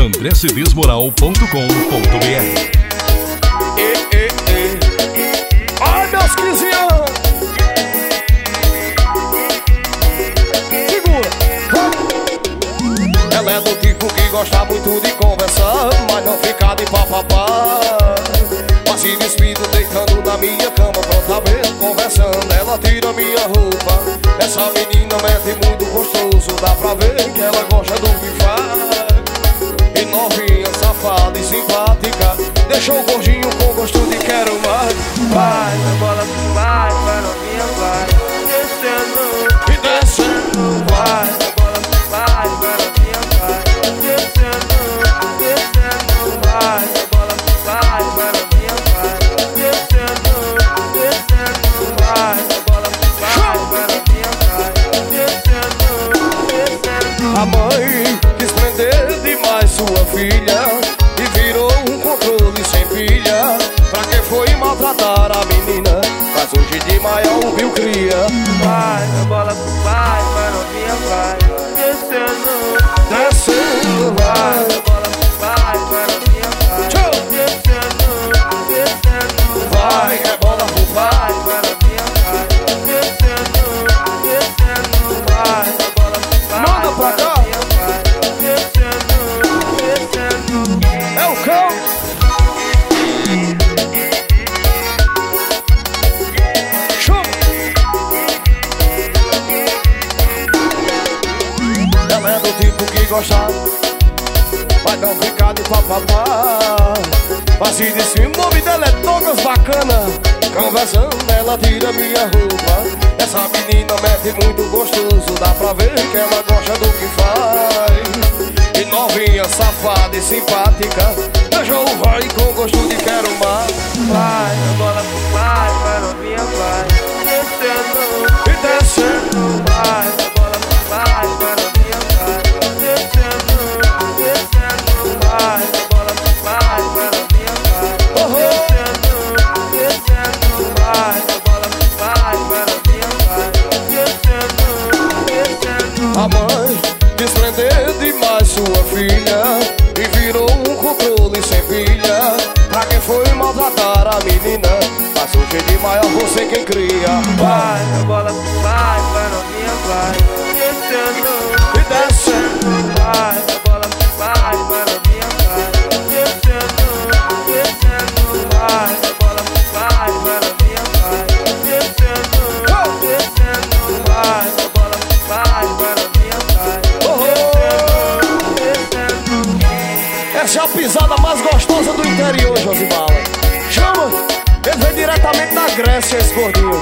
andrecedesmoral.com.br Ai, meus 15 anos! Segura! Ela é do tipo que gosta muito de conversar, mas não fica de papapá. Mas se despido deitando na minha cama, pronta ver conversando. Ela tira minha roupa. Essa menina mete muito gostoso, dá pra ver que ela gosta do que faz. Safada e simpática. Deixou o gordinho com gosto de quero mais. Vai, bola vai, vai novinha vai. Descendo, descendo vai, bola vai, vai novinha vai. Descendo, descendo, vai, bola vai, vai. Novinha vai Descendo, vai, bola Descendo, descendo. A mãe quis prender demais sua filha maior viu cria. Vai, bola vai, vai novinha vai tipo que gosta Mas não ficar de papapá Mas se diz que o nome dela é todas bacana. Conversando ela tira minha roupa. Essa menina mete muito gostoso. Dá pra ver que ela gosta do que faz. E novinha, safada e simpática. Beijou o vai com gosto de quero mais controle sem pilha Pra quem foi maltratar a menina Mas hoje de maior você quem cria. Vai, bola vai, vai novinha vai. Descendo, E é a pisada mais gostosa do interior, Josimala Chama! Ele veio diretamente da Grécia, esse gordinho